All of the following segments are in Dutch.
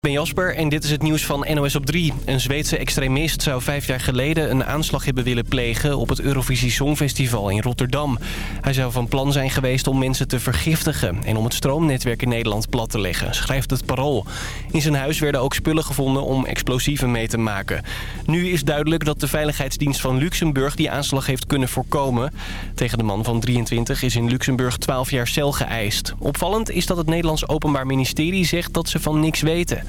Ik ben Jasper en dit is het nieuws van NOS op 3. Een Zweedse extremist zou vijf jaar geleden een aanslag hebben willen plegen... op het Eurovisie Songfestival in Rotterdam. Hij zou van plan zijn geweest om mensen te vergiftigen... en om het stroomnetwerk in Nederland plat te leggen, schrijft het Parool. In zijn huis werden ook spullen gevonden om explosieven mee te maken. Nu is duidelijk dat de Veiligheidsdienst van Luxemburg die aanslag heeft kunnen voorkomen. Tegen de man van 23 is in Luxemburg 12 jaar cel geëist. Opvallend is dat het Nederlands Openbaar Ministerie zegt dat ze van niks weten.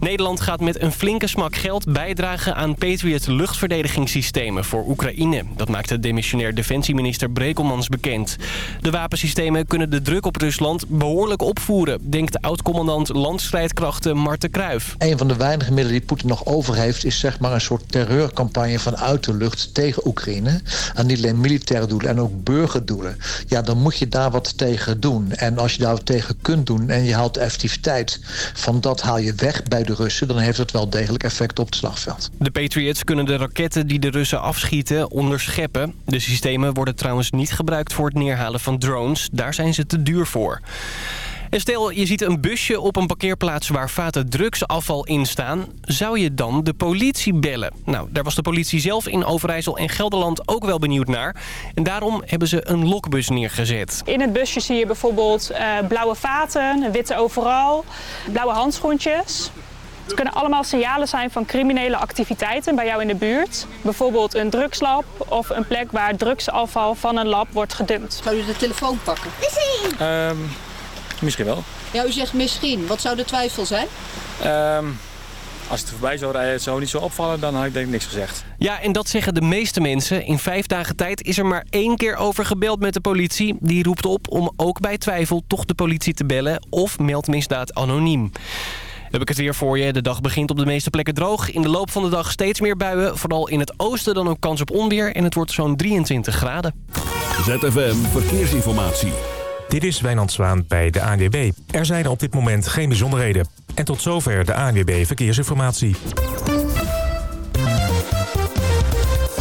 Nederland gaat met een flinke smak geld bijdragen aan Patriot luchtverdedigingssystemen voor Oekraïne. Dat maakte demissionair defensieminister Brekelmans bekend. De wapensystemen kunnen de druk op Rusland behoorlijk opvoeren, denkt oud-commandant landstrijdkrachten Marten Kruijf. Een van de weinige middelen die Poetin nog over heeft is zeg maar een soort terreurcampagne vanuit de lucht tegen Oekraïne. En niet alleen militaire doelen en ook burgerdoelen. Ja, dan moet je daar wat tegen doen. En als je daar wat tegen kunt doen en je haalt de effectiviteit van dat haal je weg bij de Russen... dan heeft het wel degelijk effect op het slagveld. De Patriots kunnen de raketten die de Russen afschieten onderscheppen. De systemen worden trouwens niet gebruikt voor het neerhalen van drones. Daar zijn ze te duur voor. En stel, je ziet een busje op een parkeerplaats waar vaten drugsafval in staan. Zou je dan de politie bellen? Nou, daar was de politie zelf in Overijssel en Gelderland ook wel benieuwd naar. En daarom hebben ze een lokbus neergezet. In het busje zie je bijvoorbeeld uh, blauwe vaten, een witte overal, blauwe handschoentjes. Het kunnen allemaal signalen zijn van criminele activiteiten bij jou in de buurt. Bijvoorbeeld een drugslab of een plek waar drugsafval van een lab wordt gedumpt. Zou je de telefoon pakken? Misschien. Um, misschien wel. Ja, u zegt misschien. Wat zou de twijfel zijn? Um, als het voorbij zou rijden, het zou niet zo opvallen, dan had ik denk ik niks gezegd. Ja, en dat zeggen de meeste mensen. In vijf dagen tijd is er maar één keer over gebeld met de politie. Die roept op om ook bij twijfel toch de politie te bellen of meld misdaad anoniem heb ik het weer voor je. De dag begint op de meeste plekken droog. In de loop van de dag steeds meer buien. Vooral in het oosten dan ook kans op onweer. En het wordt zo'n 23 graden. ZFM Verkeersinformatie. Dit is Wijnand Zwaan bij de ANWB. Er zijn op dit moment geen bijzonderheden. En tot zover de ANWB Verkeersinformatie.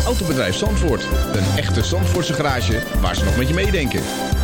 Autobedrijf Zandvoort. Een echte Zandvoortse garage waar ze nog met je meedenken.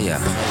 yeah.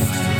Podcast.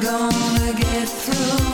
Gonna get through?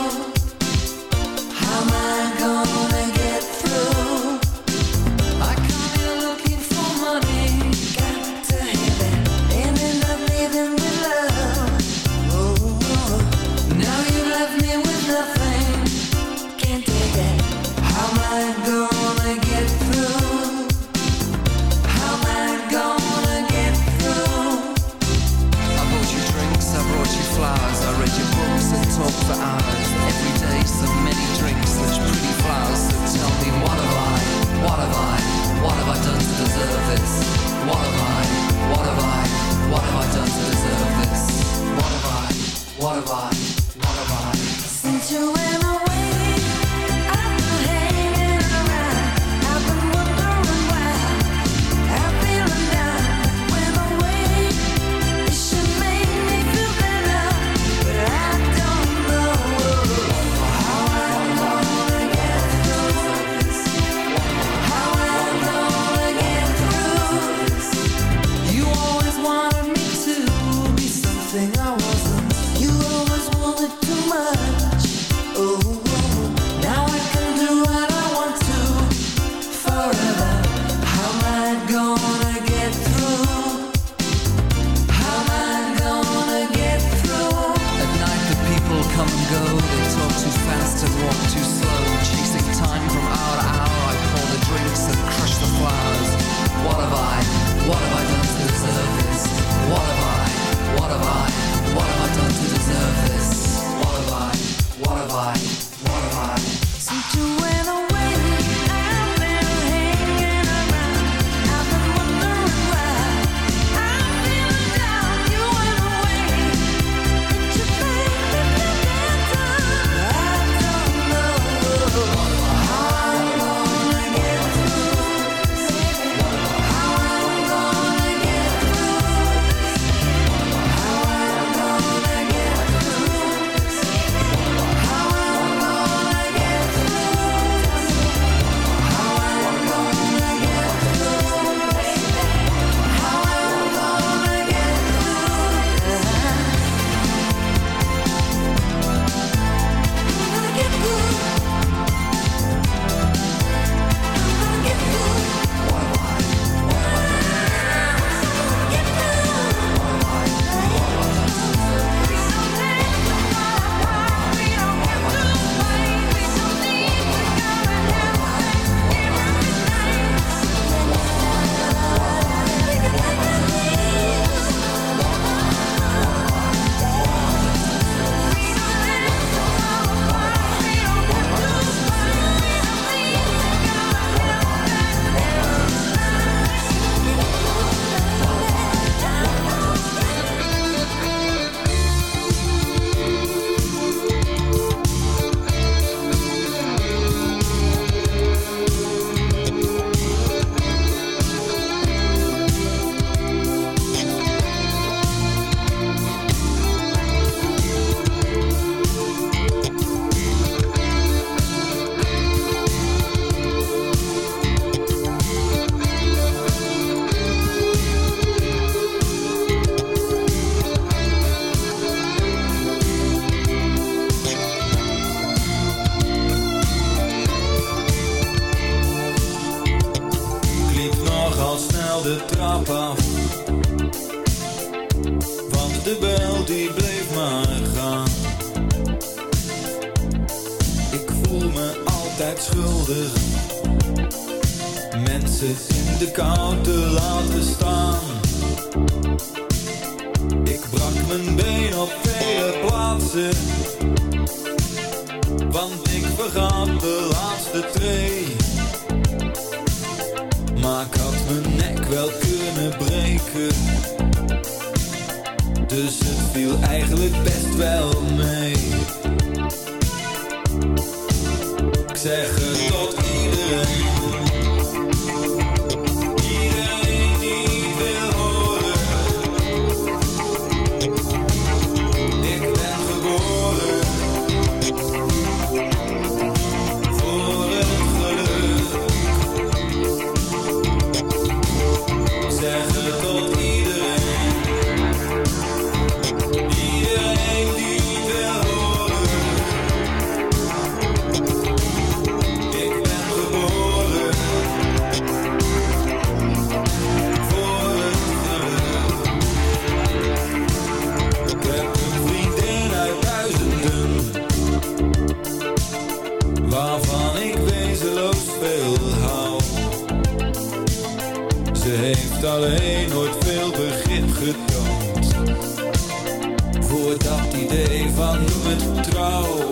Voor dat idee van noem het trouw.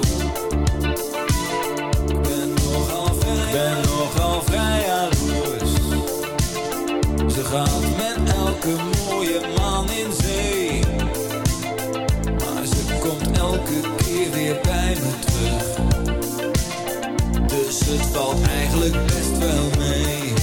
Ik ben nogal vrij, ben nogal vrij. Ze gaat met elke mooie man in zee. Maar ze komt elke keer weer bij me terug. Dus het valt eigenlijk best wel mee.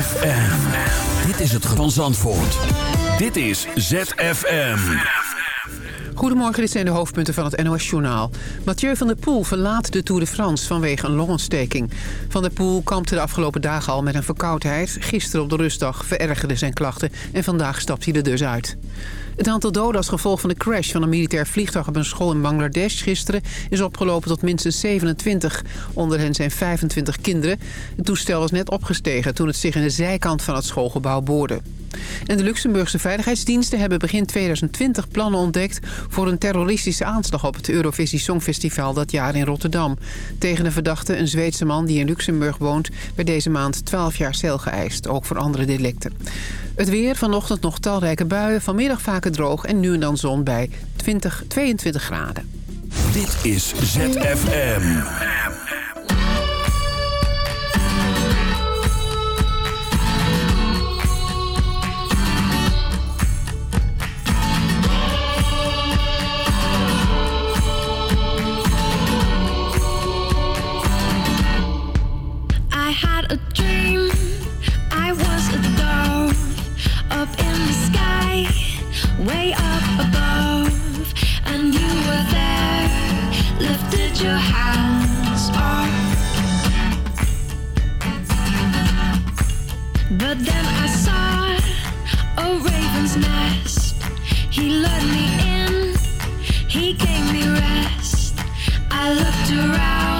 ZFM. Dit is het van Zandvoort. Dit is ZFM. Goedemorgen, dit zijn de hoofdpunten van het NOS-journaal. Mathieu van der Poel verlaat de Tour de France vanwege een longontsteking. Van der Poel kampte de afgelopen dagen al met een verkoudheid. Gisteren op de rustdag verergerde zijn klachten en vandaag stapt hij er dus uit. Het aantal doden als gevolg van de crash van een militair vliegtuig op een school in Bangladesh gisteren is opgelopen tot minstens 27. Onder hen zijn 25 kinderen. Het toestel was net opgestegen toen het zich in de zijkant van het schoolgebouw boorde. En de Luxemburgse veiligheidsdiensten hebben begin 2020 plannen ontdekt... voor een terroristische aanslag op het Eurovisie Songfestival dat jaar in Rotterdam. Tegen de verdachte, een Zweedse man die in Luxemburg woont... werd deze maand 12 jaar cel geëist, ook voor andere delicten. Het weer, vanochtend nog talrijke buien, vanmiddag vaker droog... en nu en dan zon bij 20, 22 graden. Dit is ZFM. Had a dream. I was a dove up in the sky, way up above, and you were there. Lifted your hands up, but then I saw a raven's nest. He lured me in. He gave me rest. I looked around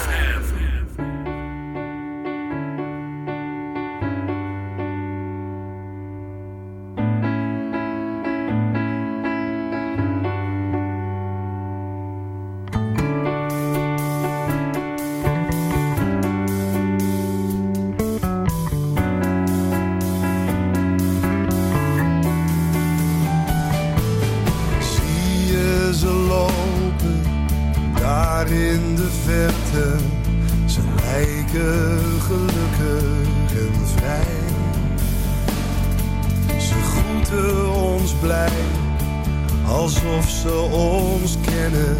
In de verte. Ze lijken gelukkig en vrij. Ze groeten ons blij, alsof ze ons kennen.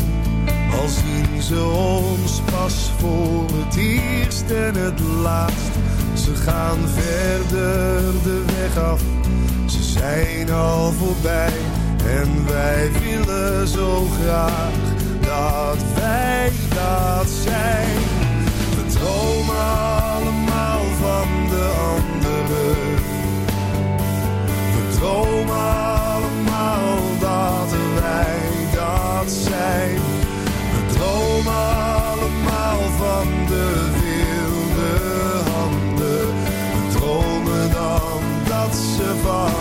Al zien ze ons pas voor het eerst en het laatst. Ze gaan verder de weg af, ze zijn al voorbij. En wij willen zo graag dat wij dat zijn. We dromen allemaal van de anderen. We dromen allemaal dat wij dat zijn. We dromen allemaal van de wilde handen. We dromen dan dat ze van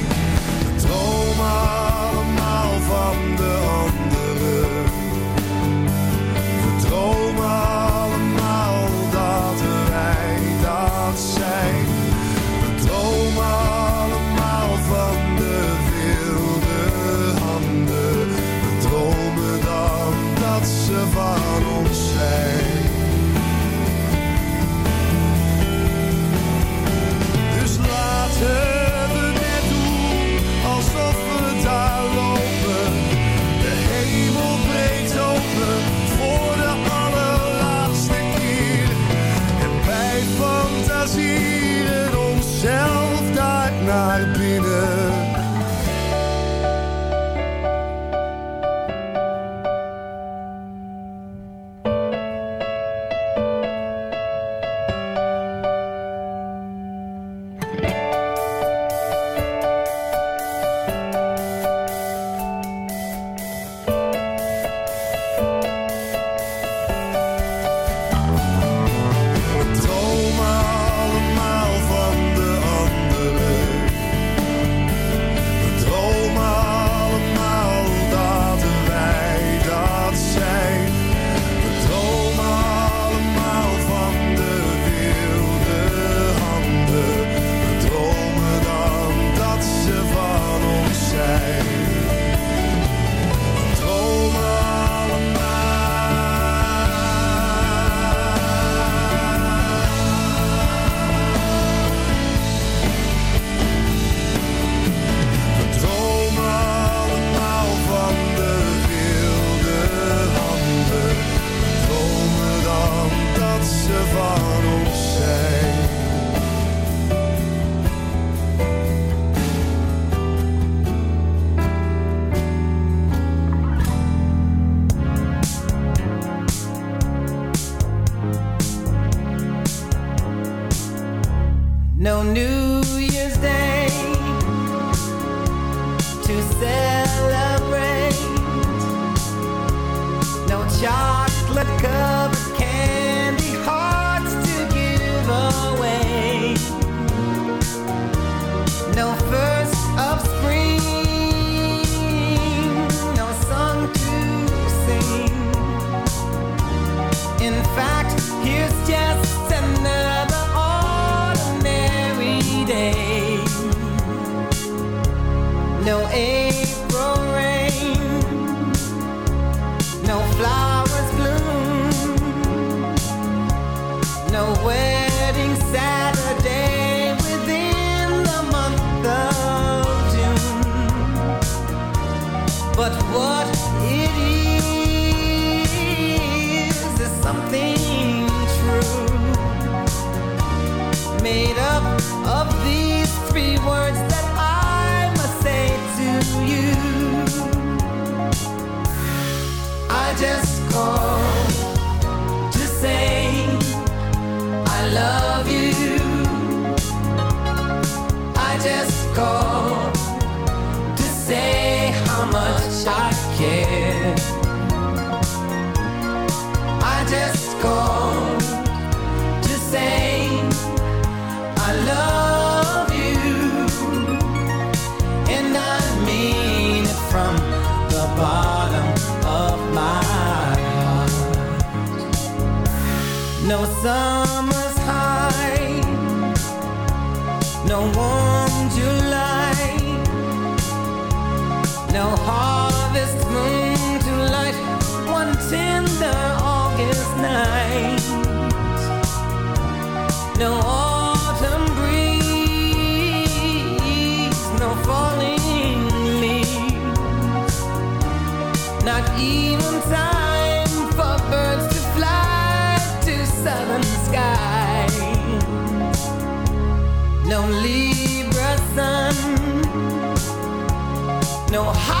Allemaal van de anderen. We dromen allemaal dat wij dat zijn. We dromen allemaal van de wilde handen. We dromen dan dat ze van ons No New Year's Day to celebrate. darkest night. No autumn breeze, no falling leaves, not even time for birds to fly to southern skies. No Libra sun, no. High